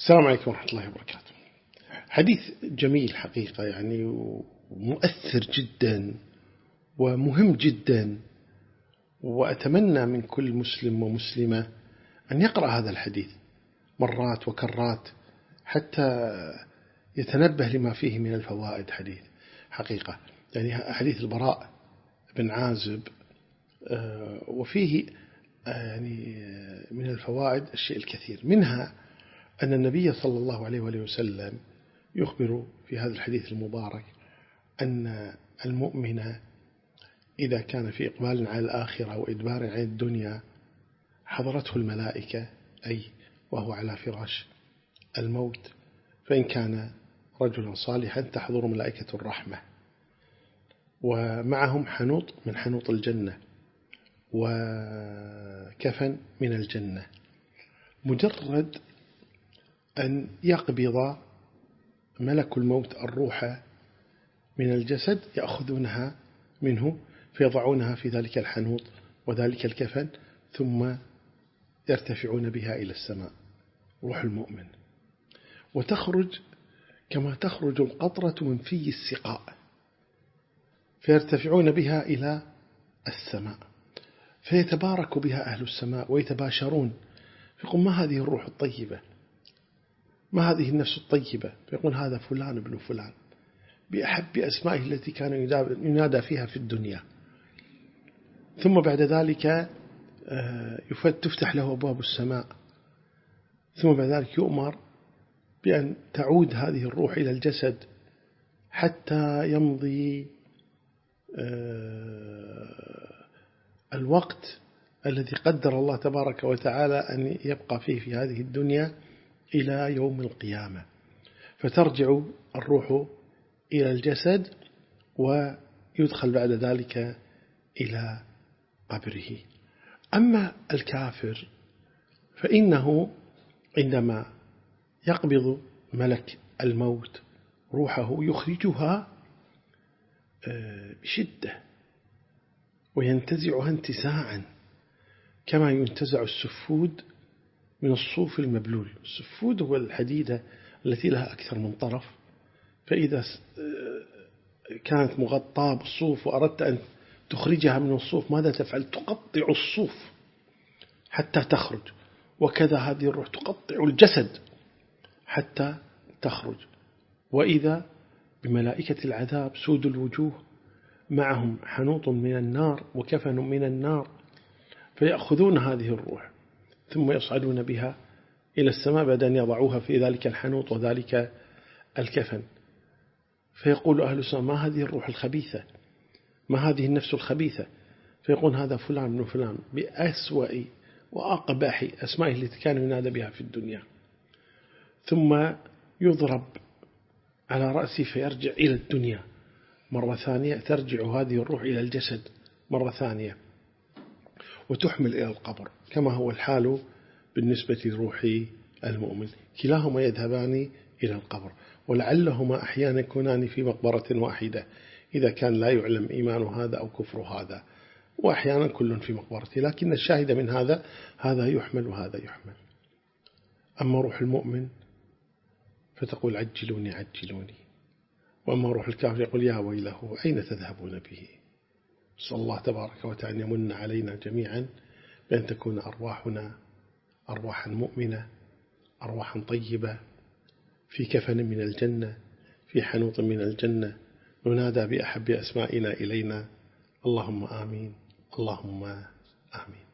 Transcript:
السلام عليكم ورحمة الله وبركاته. حديث جميل حقيقة يعني ومؤثر جدا ومهم جدا وأتمنى من كل مسلم ومسلمة أن يقرأ هذا الحديث مرات وكرات حتى يتنبه لما فيه من الفوائد حديث حقيقة. يعني حديث البراء بن عازب آه، وفيه آه، يعني من الفوائد الشيء الكثير. منها أن النبي صلى الله عليه وآله وسلم يخبر في هذا الحديث المبارك أن المؤمن إذا كان في إقبال على الآخرة وإدبار عن الدنيا حضرته الملائكة أي وهو على فراش الموت فإن كان رجلا صالحا تحضر ملائكة الرحمة. ومعهم حنوط من حنوط الجنة وكفن من الجنة. مجرد أن يقبض ملك الموت الروح من الجسد يأخذونها منه فيضعونها في ذلك الحنوط وذلك الكفن ثم يرتفعون بها إلى السماء. روح المؤمن. وتخرج كما تخرج القطرة من في السقاء. فيرتفعون بها إلى السماء. فيتبارك بها أهل السماء ويتباشرون. فيقول ما هذه الروح الطيبة؟ ما هذه النفس الطيبة؟ فيقول هذا فلان ابن فلان. بأحب أسمائه التي كان ينادى فيها في الدنيا. ثم بعد ذلك آه، تفتح له أبواب السماء. ثم بعد ذلك يؤمر بأن تعود هذه الروح إلى الجسد حتى يمضي آه، الوقت الذي قدر الله تبارك وتعالى أن يبقى فيه في هذه الدنيا. إلى يوم القيامة. فترجع الروح إلى الجسد ويدخل بعد ذلك إلى قبره. أما الكافر فإنه عندما يقبض ملك الموت روحه يخرجها آه، بشدة وينتزعها انتزاعا كما ينتزع السفود من الصوف المبلول. السفود هو الحديدة التي لها أكثر من طرف. فإذا آه، كانت مغطاة بالصوف وأردت أن تخرجها من الصوف ماذا تفعل؟ تقطع الصوف حتى تخرج. وكذا هذه الروح تقطع الجسد حتى تخرج. وإذا بملائكة العذاب سود الوجوه معهم حنوط من النار وكفن من النار فيأخذون هذه الروح. ثم يصعدون بها إلى السماء بعد أن يضعوها في ذلك الحنوط وذلك الكفن. فيقول أهل السماء ما هذه الروح الخبيثة؟ ما هذه النفس الخبيثة؟ فيقول هذا فلان بن فلان بأسوأ وأقبح أسمائه التي كان ينادى بها في الدنيا. ثم يضرب على رأسه فيرجع إلى الدنيا مرة ثانية ترجع هذه الروح إلى الجسد مرة ثانية. وتحمل إلى القبر كما هو الحال بالنسبة لروح المؤمن. كلاهما يذهبان إلى القبر ولعلهما أحيانا يكونان في مقبرة واحدة إذا كان لا يعلم إيمان هذا أو كفر هذا. وأحيانا كل في مقبرته لكن الشاهد من هذا هذا يحمل وهذا يحمل. أما روح المؤمن فتقول عجلوني عجلوني. وأما روح الكافر يقول يا ويله أين تذهبون به؟ صلى الله تبارك وتعالى يمن علينا جميعا بأن تكون أرواحنا أرواحا مؤمنة أرواحا طيبة في كفن من الجنة في حنوط من الجنة ننادى بأحب أسمائنا إلينا. اللهم آمين. اللهم آمين.